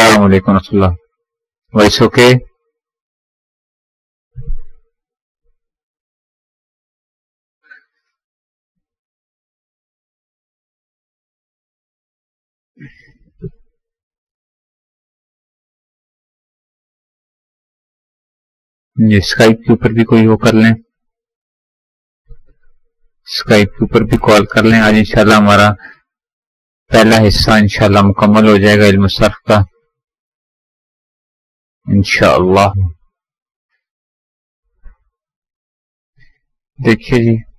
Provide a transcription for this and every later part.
السلام علیکم ورحمۃ اللہ۔ Voice okay? اسکائپ کے اوپر بھی کوئی وہ کر لیں۔ اسکائپ کے اوپر بھی کال کر لیں۔ آج انشاءاللہ ہمارا پہلا حصہ انشاءاللہ مکمل ہو جائے گا علم صرف کا۔ انشاءاللہ۔ دیکھیے جی۔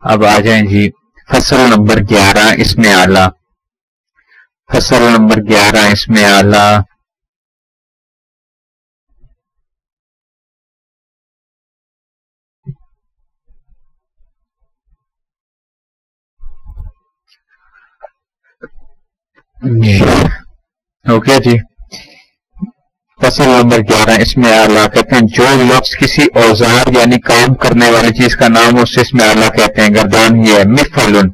اب آ جائیں جی۔ فصل نمبر گیارہ، اس میں آلہ فصل نمبر گیارہ، اس میں آلہ جی۔ اوکے جی۔ فصل نمبر گیارہ، اس میں آلہ کہتے ہیں، جو لفظ کسی اوزار یعنی کام کرنے والی چیز کا نام اس اس میں آلہ کہتے ہیں۔ گردان یہ ہے مفلن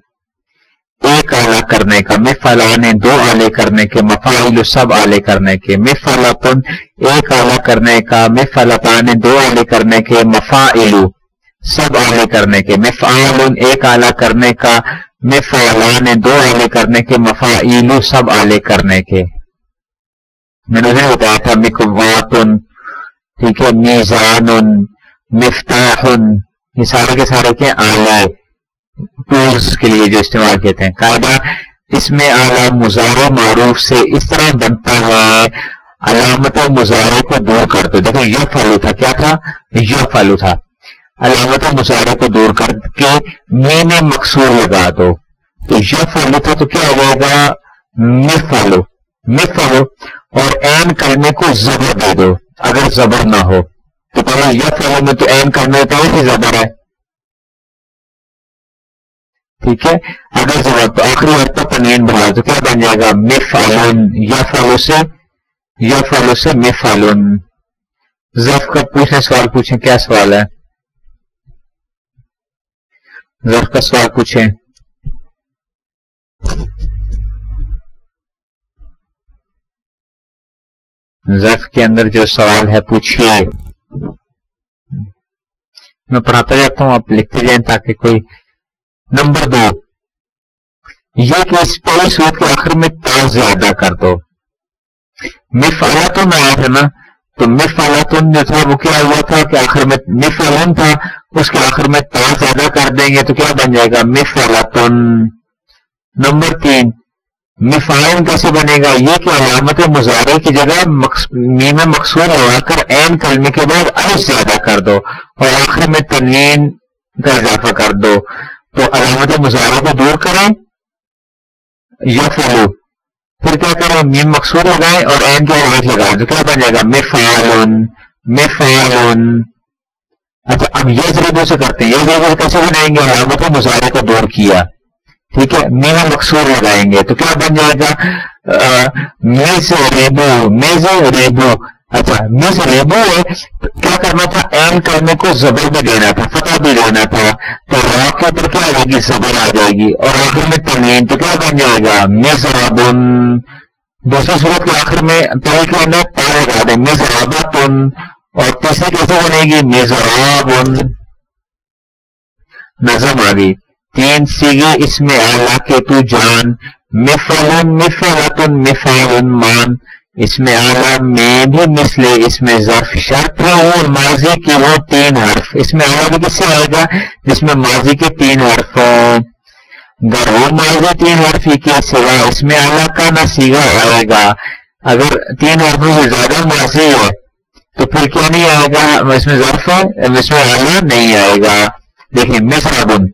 ایک آلہ کرنے کا مفلانے دو آلے کرنے کے مفائل سب آلے کرنے کے۔ مفلتن ایک آلہ کرنے کا مفلتانے دو آلے کرنے کے مفائلو سب آلے کرنے کے، مفعال ایک آلہ کرنے کا، مفعلان دو آلے کرنے کے مفائلو سب آلے کرنے کے۔ میں نے بتایا تھا مکواتن ٹھیک ہے، میزان، مفتاح، یہ سارے کے سارے کے آلہ ٹولس کے لیے جو استعمال کہتے ہیں قاعدہ اس میں اعلیٰ مظاہر معروف سے اس طرح بنتا ہے، علامت مظاہرے کو دور کر دو۔ دیکھو یہ فالو تھا، کیا تھا؟ یہ فالو تھا۔ علامت مظاہرے کو دور کر کے میں نے مقصور لگا دو۔ تو یہ فالو تھا تو کیا ہو جائے گا؟ میں فالو میں فالو اور این کرنے کو زبر دے دو۔ اگر زبر نہ ہو۔ تو پہلے یہ فالو میں تو این کرنے تو زبر ہے۔ ٹھیک ہے؟ اگر ضرورت تو آخری وقت تک پنین بنا تو کیا بن جائے گا؟ مے فالون یا فالو سے یا فالو سے مے فالون ضرف کا پوچھیں، سوال پوچھیں، کیا سوال ہے؟ ضرف کا سوال پوچھیں ضرف کے اندر جو سوال ہے، پوچھیے۔ میں پڑھاتا جاتا ہوں، آپ لکھتے جائیں تاکہ کوئی نمبر دو۔ یہ کہ اس پہلی صورت کے آخر میں تا زیادہ کر دو۔ مفالاتن آیا تھا نا تو مفالاتن جو تھا، وہ کیا ہوا تھا کہ آخر میں مفالن تھا، اس کے آخر میں تا زیادہ کر دیں گے تو کیا بن جائے گا؟ مفالاتن نمبر تین مفائن کیسے بنے گا؟ یہ کہ علامت مظاہرے کی جگہ میم مقصور لگا کر این کرنے کے بعد ارس زیادہ کر دو اور آخر میں تنوین کا اضافہ کر دو۔ تو علامت مظاہرہ کو دور کریں۔ یا فلو پھر کیا کریں میم مقصور لگائیں اور این کے علامت لگائیں تو کیا بن جائے گا مفعلن مفعلن اچھا اب یہ ضرور سے کرتے ہیں یہ ضرور کیسے بنائیں گے علامت مظاہرے کو دور کیا ٹھیک ہے میم مقصور لگائیں گے تو کیا بن جائے گا میز ریبو میز ریبو اچھا مس ریبو ہے کیا کرنا تھا این کرنے کو زبر بھی دینا تھا فتح بھی دینا تھا تو را کے اوپر کیا آ جائے گی زبر آ جائے گی اور آخر میں تنوین تو کیا بن جائے گا مز رابن دوسری صورت کے آخر میں طریقے میں پارے لگا دیں مز رابطن اور تیسری کیسے بنے گی مز رابن نظم آ گئی تین سیگے اس میں آلہ کے تو جان مفلن مفلتن مفالن مان اس میں اعلیٰ میں بھی مسلے اس میں ظرف شرط ہے اور ماضی کے وہ تین حرف۔ اس میں اعلیٰ بھی کس سے آئے گا؟ جس میں ماضی کے تین حرف گر وہ ماضی تین حرف ہی کے سوا اس میں اعلیٰ کا نہ سیگا آئے گا، اگر تین حرفوں سے زیادہ ماضی ہے، تو پھر کیا نہیں آئے گا؟ اس میں ظرف ہے، اس میں اعلیٰ نہیں آئے گا۔ دیکھیں مصرابن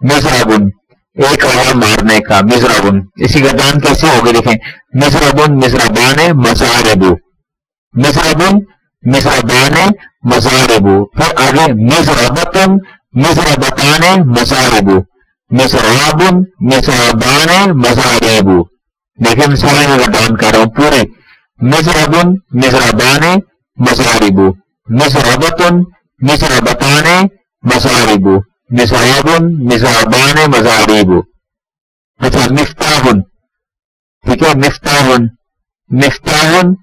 مصرابن ایک آیا مارنے کا مزرابن اسی کا دان کیسے ہوگی دیکھیں۔ مزرابن مزرابان مزاربو۔ مزرابن مزرابان مزاربو۔ پھر آگے مزرابتن مزرابتان مزاربو۔ مزرابن مزرابان مزاربو۔ دیکھیں میں سارے میں گردان کر رہا ہوں، پورے۔ مزرابن مزرابان مزاربو۔ مزرابتن مزرابتان مزاربو۔ مزابن مزابان مزاریب اچھا مفتاحن ٹھیک ہے مفتاحن مفتاحن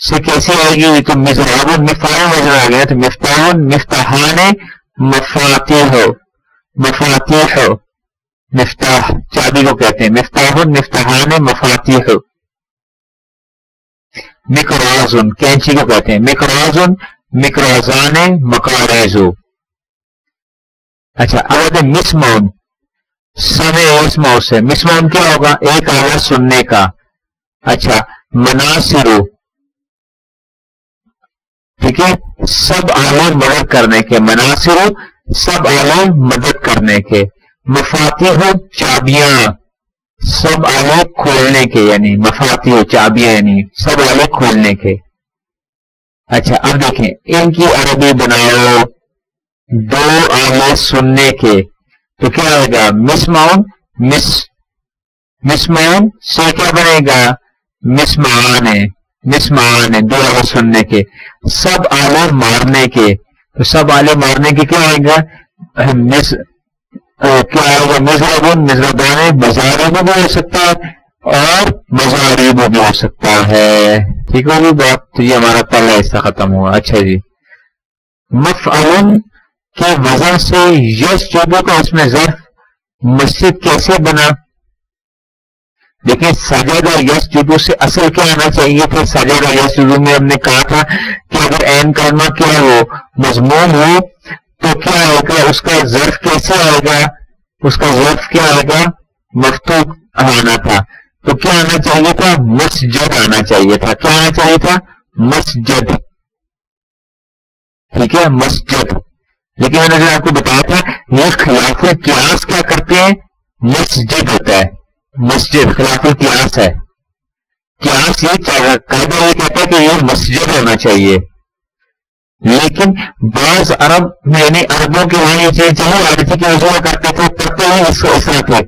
سے کیسے آئے گی؟ تو مزرابن مفتاح نظر آ گیا تو مفتاحن مفتاحان مفاتی ہو. مفاتی ہو. مفتاح، چابی کو کہتے ہیں. مفتاحن مفتاحان مفاتی ہو. مکرازن کینچی کو کہتے ہیں. مکرازن مکرازان مکاریزو اچھا اب مس ماؤن سمے اس ماؤ سے۔ مس ماؤن کیا ہوگا؟ ایک آواز سننے کا۔ اچھا مناسرو ٹھیک ہے؟ سب آلے مدد کرنے کے۔ مناسرو سب آلے مدد کرنے کے۔ مفاتی ہو چابیاں۔ سب آلے کھولنے کے یعنی مفاتی ہو چابیاں یعنی سب آلے کھولنے کے۔ اچھا اب دیکھیں۔ ان کی عربی بناؤ۔ دو آلے سننے کے۔ تو کیا آئے گا؟ مس ماؤن، مس مس ماؤن سے کیا بنے گا؟ مس مان ہے، مس مان ہے، دو آلے سننے کے۔ سب آلے مارنے کے۔ تو سب آلے مارنے کے کیا آئے گا؟ مس کیا آئے گا؟ مزربن مزربان بازار میں بھی ہو سکتا ہے اور مزاری میں بھی ہو سکتا ہے۔ ٹھیک ہوگی بات؟ تو یہ ہمارا پہلا حصہ ختم ہوا۔ اچھا جی۔ مف کی وجہ سے یش چوبوں کا اس میں ظرف مسجد کیسے بنا؟ دیکھیں، سجادہ یس جدو سے اصل کیا آنا چاہیے؟ تھا سجادہ یس جدو میں ہم نے کہا تھا کہ اگر این کرنا کیا ہو مضمون ہو، تو کیا آئے گا اس کا ظرف کیسے آئے گا؟ اس کا ظرف کیا آئے گا؟ آنا تھا۔ تو کیا آنا چاہیے تھا؟ مسجد آنا چاہیے تھا۔ کیا آنا چاہیے تھا؟ مسجد۔ ٹھیک ہے؟ مسجد۔ لیکن میں نے آپ کو بتایا تھا، یہ خلاف القیاس کیا کرتے ہیں؟ مسجد ہوتا ہے۔ مسجد، خلاف القیاس ہے۔ قیاس یہ قاعدہ یہ کہتا ہے کہ یہ مسجد ہونا چاہیے۔ لیکن بعض عرب یعنی عربوں کے وہاں یہ چیز چاہے عارفی کی وجہ کرتے تھے، کرتے ہیں اس کو اس طرح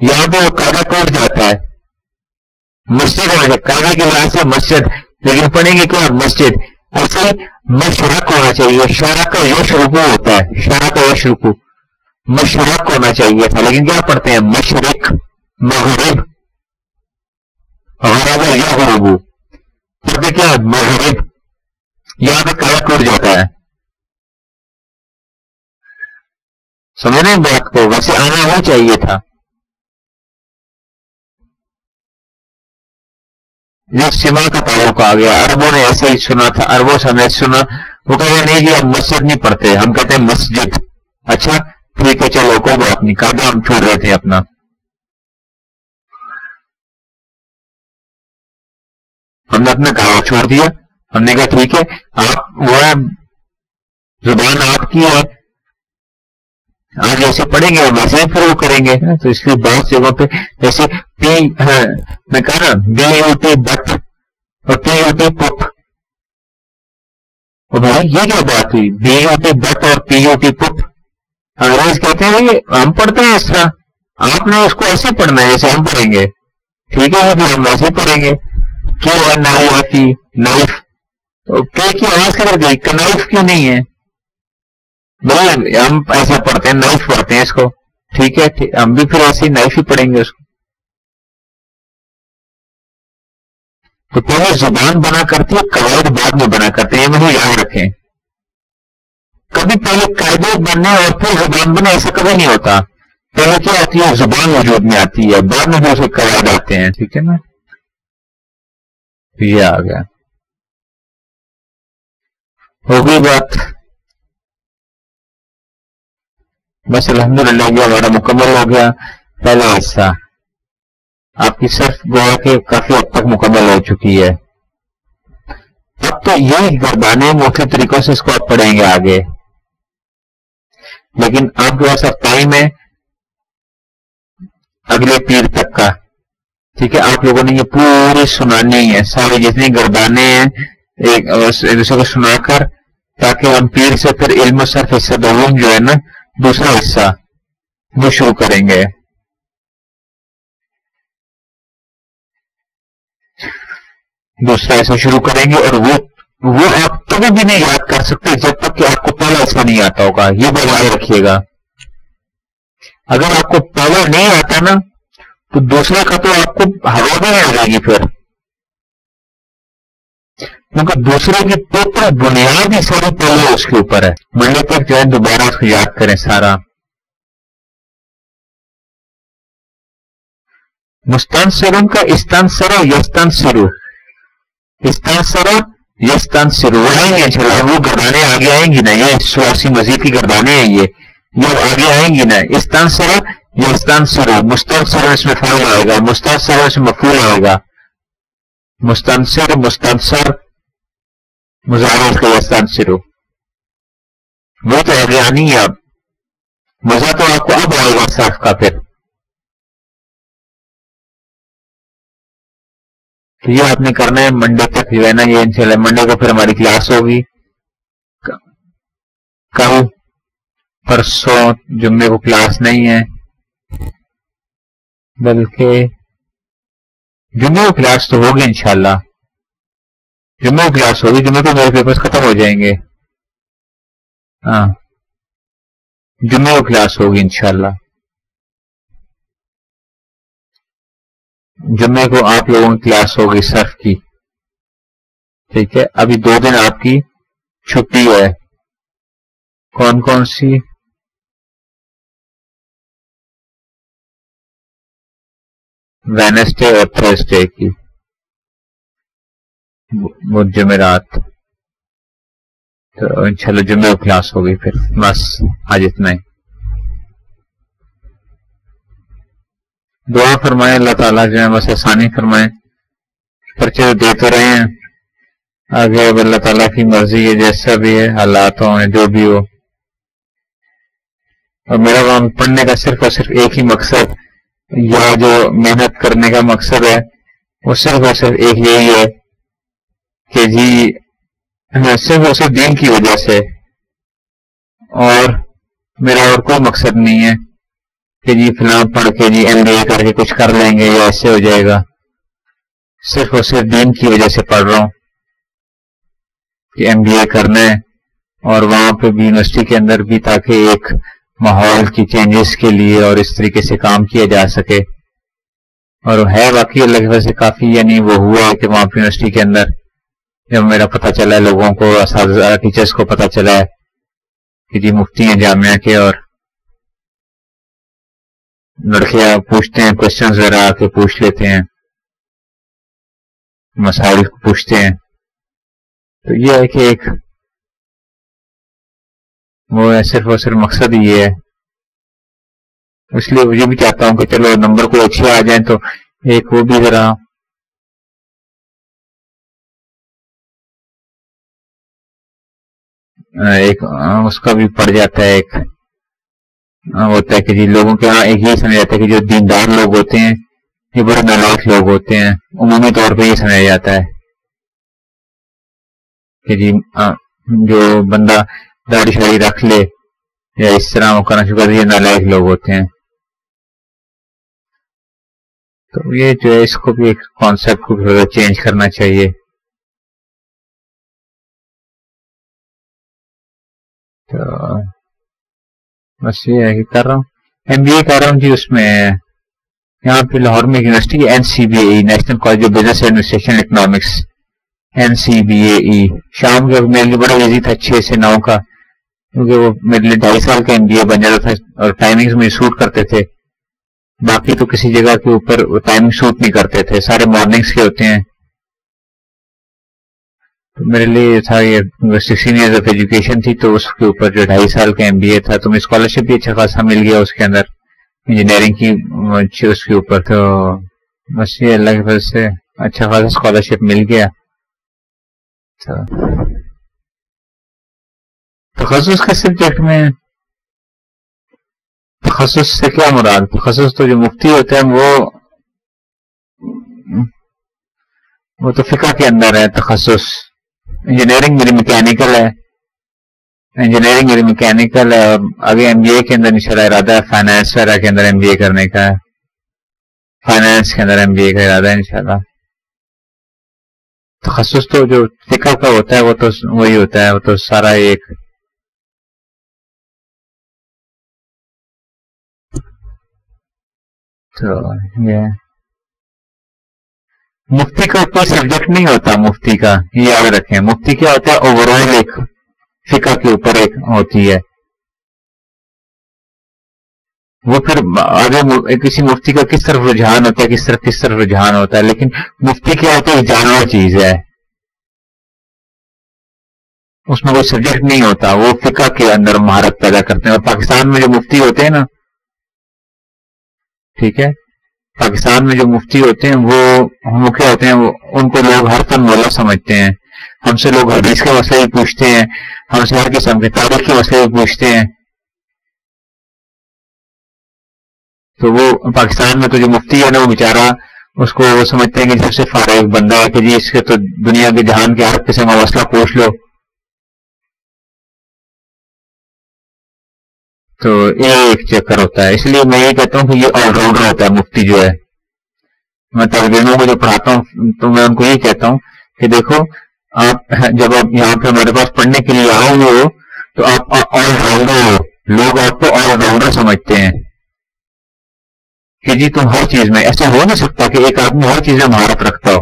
یہاں پہ وہ قاعدہ ٹوٹ جاتا ہے۔ مسجد ہونا چاہیے، قاعدہ کی وجہ سے مسجد۔ لیکن پڑھیں گے کیا؟ مسجد۔ ایسے مشرق ہونا چاہیے۔ شارہ کا یش رکو ہوتا ہے۔ شارہ کا یش رکو۔ مشرق ہونا چاہیے تھا، لیکن کیا پڑھتے ہیں؟ مشرق، مغرب۔ غرب یا غربو پڑھتے کیا؟ مغرب۔ یہاں پہ کالا ٹوٹ جاتا ہے۔ سمجھ رہے بات کو؟ ویسے آنا وہ چاہیے تھا۔ یہ سما کا تعلق آ گیا۔ اربوں نے ایسے ہی سنا تھا اربوں سے ہمیں سنا۔ وہ کہتے نہیں جی ہم مسجد نہیں پڑھتے۔ ہم کہتے ہیں مسجد۔ اچھا ٹھیک ہے، چلو، کوئی بات نہیں۔ کہا ہم چھوڑ رہے تھے اپنا۔ ہم نے اپنا کہا چھوڑ دیا۔ ہم نے کہا، ٹھیک ہے، آپ وہ زبان آپ کی ہے۔ آج ایسے پڑھیں گے ویسے پھر وہ کریں گے۔ ہاں، تو اس لیے بہت جگہوں پہ جیسے پی ہاں، میں کہا نا بی یو ٹی بٹ اور پی یو ٹی پپ بھائی یہ کیا بات ہوئی؟ بی یو ٹی بٹ اور پی یو ٹی پپ انگریز کہتے ہیں ہم پڑھتے ہیں اس طرح۔ آپ نے اس کو ایسے پڑھنا ہے جیسے ہم پڑھیں گے۔ ٹھیک ہے پھر ہم ویسے پڑھیں گے۔ کیوں ہے نائف نائف کی آواز کر گئی؟ کنائف کیوں نہیں ہے؟ ہم ایسا پڑھتے ہیں نائف پڑھتے ہیں اس کو ٹھیک ہے ہم بھی پھر ایسے نائف ہی پڑھیں گے اس کو تو پہلے زبان بنا کرتی ہے قواعد بعد میں بنا کرتے ہیں مجھے یاد رکھیں کبھی پہلے قاعدے بننے اور پھر زبان بنے ایسا کبھی نہیں ہوتا پہلے کیا آتی ہے زبان وجود میں آتی ہے بعد میں بھی اسے قواعد آتے ہیں ٹھیک ہے نا یہ آ گیا ہو گئی بات بس الحمد للہ یہ ہمارا مکمل ہو گیا، پہلا حصہ۔ آپ کی صرف گوا کے کافی حد تک مکمل ہو چکی ہے۔ اب تو یہ گردانے مختلف طریقوں سے اس کو آپ پڑھیں گے آگے۔ لیکن آپ کے پاس اب ٹائم ہے اگلے پیر تک کا۔ ٹھیک ہے، آپ لوگوں نے یہ پوری سنانی ہے سارے جتنے گردانے ہیں، ایک دوسرے کو سنا کر، تاکہ ہم پیر سے پھر علم صرف حصہ دوم جو ہے نا دوسرا حصہ وہ شروع کریں گے۔ دوسرا حصہ شروع کریں گے اور وہ وہ آپ کبھی بھی نہیں یاد کر سکتے جب تک کہ آپ کو پہلا ایسا نہیں آتا ہوگا۔ یہ بجائے رکھیے گا۔ اگر آپ کو پہلا نہیں آتا نا، تو دوسرے کا تو آپ کو ہوا بھی نہیں آ جائے گی پھر۔ کیونکہ دوسرے کی ٹوٹل بنیاد ہی ساری پہلے اس کے اوپر ہے۔ منڈے تک جو ہے دوبارہ اس کو یاد کریں سارا۔ مستنصروں کا استنصرا یستن سرو۔ استنصرا یستن سرو۔ آئیں گے وہ گردانے آگے آئیں گی نا، یہ سواسی مزید کی گردانے ہیں یہ۔ یہ آگے آئیں گی نا۔ استنصرا یستن سرو۔ مستنصر اس میں فعل آئے گا مستنصر اس میں مفعول آئے گا۔ مستنصر مستنصر مزارت کا یستن وہ تو آگے اب۔ مزہ تو آپ کو اب آئے گا صرف کا پھر۔ تو یہ آپ نے کرنا ہے، منڈے تک جو ہے نا، یہ انشاءاللہ منڈے کو پھر ہماری کلاس ہوگی۔ کل پرسوں جمعے کو کلاس نہیں ہے۔ بلکہ جمعے کو کلاس تو ہوگی انشاءاللہ۔ جمعے کو کلاس ہوگی جمعے کو میرے پیپرز ختم ہو جائیں گے ہاں جمعے کو کلاس ہوگی انشاءاللہ جمعے کو آپ لوگوں کی کلاس ہوگی صرف کی ٹھیک ہے ابھی دو دن آپ کی چھٹی ہے کون کون سی وینسڈے اور تھرسڈے کی وہ جمعرات تو انشاءاللہ جمعے کو کلاس ہوگی پھر۔ بس، آج اتنا ہی۔ دعا فرمائے اللہ تعالیٰ جو ہے بس آسانی فرمائے۔ پرچے دے تو رہے ہیں۔ آگے اب اللہ تعالیٰ کی مرضی ہے، جیسا بھی ہے، حالات ہوں، جو بھی ہو۔ اور میرا کام پڑھنے کا صرف اور صرف ایک ہی مقصد، یا جو محنت کرنے کا مقصد ہے، وہ صرف اور صرف ایک یہی ہے کہ جی صرف اور صرف دین کی وجہ سے اور میرا اور کوئی مقصد نہیں ہے کہ جی فلاں پڑھ کے جی ایم بی اے کر کے کچھ کر لیں گے یا ایسے ہو جائے گا۔ صرف اور صرف دین کی وجہ سے پڑھ رہا ہوں کہ ایم بی اے کرنا ہے اور وہاں پہ بھی یونیورسٹی کے اندر بھی تاکہ ایک ماحول کی چینجز کے لیے اور اس طریقے سے کام کیا جا سکے۔ اور ہے باقی اللہ کی وجہ سے کافی یعنی وہ ہوا ہے کہ وہاں پہ یونیورسٹی کے اندر جب میرا پتہ چلا ہے، لوگوں کو، اساتذہ ٹیچرس کو پتہ چلا ہے کہ جی مفتی ہیں جامعہ کے اور لڑکیاں پوچھتے ہیں کوشچن وغیرہ آ کے پوچھ لیتے ہیں، مسائل پوچھتے ہیں۔ تو یہ ہے کہ ایک وہ صرف اور صرف مقصد یہ ہے۔ اس لیے یہ بھی چاہتا ہوں کہ چلو نمبر کو اچھے آ جائیں تو ایک وہ بھی ذرا ہاں، ایک ہاں، اس کا بھی پڑ جاتا ہے ایک۔ ہاں، ہوتا ہے کہ جی لوگوں کے یہاں ایک یہ سمجھا جاتا ہے کہ جو دیندار لوگ ہوتے ہیں، یہ بڑے نالاک لوگ ہوتے ہیں۔ عمومی طور پہ یہ سمجھا جاتا ہے کہ جی جو بندہ داڑھی شاڑی رکھ لے یا اس طرح وہ کرنا شکر یہ نالائق لوگ ہوتے ہیں۔ تو یہ جو ہے، اس کو بھی ایک کانسیپٹ کو چینج کرنا چاہیے۔ تو بس یہ ہے کہ کر رہا ہوں۔ ایم بی اے کر رہا ہوں جی اس میں یہاں پہ لاہور میں university N C B A national college of business administration economics N C B A E شام کے میرے لیے بڑا ایزی تھا، چھ سے نو کا، کیونکہ وہ میرے لیے ڈھائی سال کا ایم بی اے بن جاتا تھا اور ٹائمنگ مجھے سوٹ کرتے تھے۔ باقی تو کسی جگہ کے اوپر ٹائمنگ سوٹ نہیں کرتے تھے۔ سارے مارننگس کے ہوتے ہیں۔ میرے لیے تھا یہ سکسٹین ایئرز آف ایجوکیشن تھی، تو اس کے اوپر جو ڈھائی سال کا ایم بی اے تھا، تو مجھے اسکالرشپ بھی اچھا خاصا مل گیا اس کے اندر۔ انجینئرنگ کی اس کے اوپر، تو بس یہ اللہ کی وجہ سے اچھا خاصا اسکالرشپ مل گیا۔ تخصص کے سبجیکٹ میں تخصص سے کیا مراد؟ تخصص تو جو مفتی ہوتے ہیں، وہ وہ تو فقہ کے اندر ہے تخصص۔ انجینئرنگ میری میکینیکل ہے انجینئرنگ میری میکینیکل ہے اور ابھی ایم بی اے کے اندر انشاءاللہ ارادہ ہے فائنانس وغیرہ کے اندر ایم بی اے کرنے کا ہے فائنانس کے اندر ایم بی اے کا ارادہ ہے انشاءاللہ تخصص تو جو فکر کا ہوتا ہے وہ تو وہی ہوتا ہے وہ تو سارا ایک تو یہ مفتی کا کوئی سبجیکٹ نہیں ہوتا، مفتی کا یاد رکھیں۔ مفتی کیا ہوتا ہے؟ اوور آل ایک فکر کے اوپر ایک ہوتی ہے۔ وہ پھر آگے کسی مفتی کا کس طرف رجحان ہوتا ہے، کس طرف کس طرف رجحان ہوتا ہے، لیکن مفتی کیا ہوتا ہے؟ جانور چیز ہے۔ اس میں کوئی سبجیکٹ نہیں ہوتا، وہ فقہ کے اندر مہارت پیدا کرتے ہیں۔ اور پاکستان میں جو مفتی ہوتے ہیں نا، ٹھیک ہے؟ پاکستان میں جو مفتی ہوتے ہیں، وہ کیا ہوتے ہیں ان کو لوگ ہر فن مولا سمجھتے ہیں۔ ہم سے لوگ حدیث کے مسئلے بھی پوچھتے ہیں، ہم سے ہر قسم کے تاریخ کے مسئلے بھی پوچھتے ہیں۔ تو وہ پاکستان میں تو جو مفتی ہے نا، وہ بیچارہ، اس کو وہ سمجھتے ہیں کہ سب سے فارغ بندہ ہے کہ جی اس کے تو دنیا کے جہان کے ہر قسم کا مسئلہ پوچھ لو۔ تو یہ ایک چکر ہوتا ہے۔ اس لیے میں یہ کہتا ہوں کہ یہ آل راؤنڈر ہوتا ہے، مفتی جو ہے۔ میں طالب کو جو پڑھاتا ہوں، تو میں ان کو یہ کہتا ہوں کہ دیکھو، آپ جب آپ یہاں پہ ہمارے پاس پڑھنے کے لیے آؤ گے ہو تو آپ آل راؤنڈر ہو۔ لوگ آپ کو آل راؤنڈر سمجھتے ہیں۔ کہ جی تم ہر چیز میں، ایسا ہو نہیں سکتا کہ ایک آدمی ہر چیز میں مہارت رکھتا ہو۔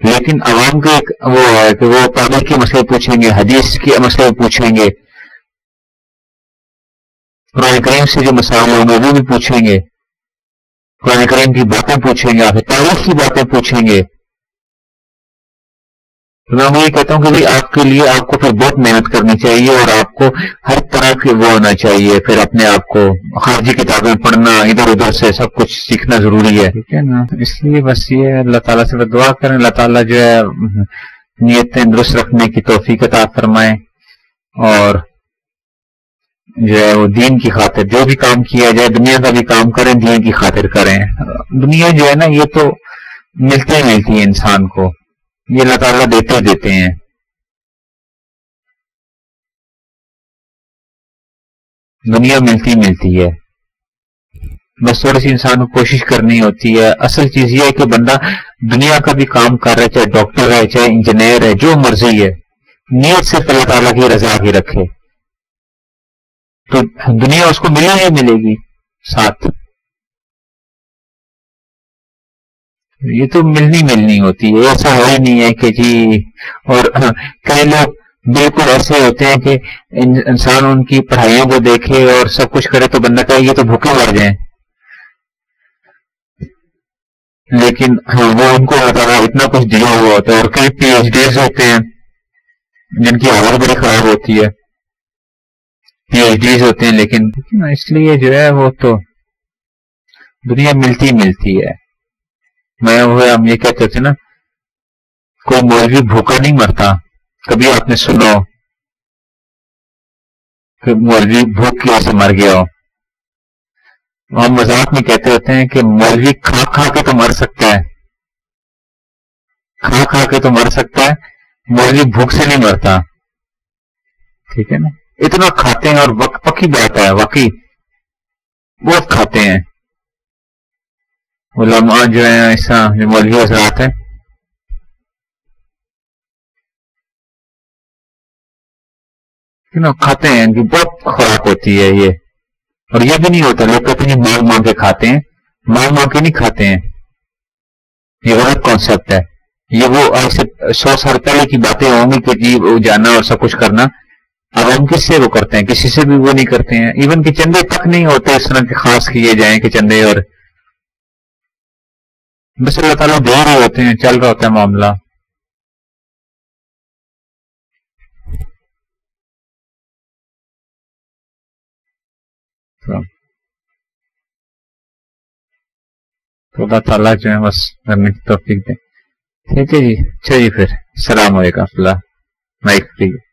لیکن عوام کا ایک وہ ہے کہ وہ تاریخ کے مسئلے پوچھیں گے، حدیث کے مسئلے پوچھیں گے۔ قرآن کریم سے جو مسائل ہوں گے وہ بھی پوچھیں گے قرآن کریم کی باتیں پوچھیں گے آپ تاریخ کی باتیں پوچھیں گے تو میں یہ کہتا ہوں کہ آپ کے لیے آپ کو پھر بہت محنت کرنی چاہیے اور آپ کو ہر طرح کے وہ ہونا چاہیے پھر اپنے آپ کو خارجی کتابیں پڑھنا ادھر ادھر سے سب کچھ سیکھنا ضروری ہے ٹھیک ہے نا اس لیے بس یہ اللہ تعالیٰ سے دعا کریں اللہ تعالیٰ جو ہے نیتیں درست رکھنے کی توفیق عطا فرمائیں اور جو ہے وہ دین کی خاطر، جو بھی کام کیا جائے، دنیا کا بھی کام کریں، دین کی خاطر کریں۔ دنیا جو ہے نا، یہ تو ملتے ملتی ہے انسان کو۔ یہ اللہ تعالیٰ دیتے دیتے ہیں۔ دنیا ملتی ملتی ہے۔ بس تھوڑی سی انسان کو کوشش کرنی ہوتی ہے۔ اصل چیز یہ ہے کہ بندہ دنیا کا بھی کام کر رہا ہے، چاہے ڈاکٹر ہے، چاہے انجینئر ہے، جو مرضی ہے، نیت صرف اللہ تعالیٰ کی رضا کی رکھے۔ تو دنیا اس کو ملے ہی ملے گی، ساتھ۔ یہ تو ملنی ملنی ہوتی ہے، ایسا ہو ہی نہیں ہے کہ جی اور کئی لوگ بالکل ایسے ہوتے ہیں کہ انسان ان کی پڑھائیوں کو دیکھے اور سب کچھ کرے تو بندہ کہے، یہ تو بھوکے مر جائیں۔ لیکن ہاں وہ ان کو اتنا کچھ دیا ہوا ہوتا ہے، اور کئی پی ایچ ڈیز ہوتے ہیں جن کی حالت بڑی خراب ہوتی ہے۔ پی ایچ ڈیز ہوتے ہیں، لیکن اس لیے جو ہے وہ تو دنیا ملتی ملتی ہے۔ میں ہم یہ کہتے تھے نا، کوئی مولوی بھوکا نہیں مرتا۔ کبھی آپ نے سنو کہ مولوی بھوک کی وجہ سے مر گیا ہو۔ ہم مذاق میں کہتے ہوتے ہیں کہ مولوی کھا کھا کے تو مر سکتا ہے۔ کھا کھا کے تو مر سکتا ہے، مولوی بھوک سے نہیں مرتا۔ ٹھیک ہے نا؟ اتنا کھاتے ہیں اور پکی بات ہے، واقعی بہت کھاتے ہیں۔ علماء جو ہیں ایسا جو مولوی حضرات ہیں۔ کھاتے ہیں ان کی بہت خوراک ہوتی ہے یہ۔ اور یہ بھی نہیں ہوتا، لوگ کہتے ہیں مانگ مانگ کے کھاتے ہیں۔ مانگ مانگ کے نہیں کھاتے ہیں۔ یہ غلط کانسیپٹ ہے۔ یہ وہ ایسے سو سال پہلے کی باتیں ہوں گی کہ جی وہ جانا اور سب کچھ کرنا۔ اب ہم کس سے وہ کرتے ہیں؟ کسی سے بھی وہ نہیں کرتے ہیں۔ ایون کہ چندے تک نہیں ہوتے اس طرح کے خاص کیے جائیں کہ چندے اور بس اللہ تعالیٰ دے رہے ہوتے ہیں، چل رہا ہوتا ہے معاملہ۔ تو اللہ تعالیٰ جو ہے، بس توفیق دیں ٹھیک ہے جی۔ اچھا جی پھر۔ السلام علیکم اللہ مائک فری۔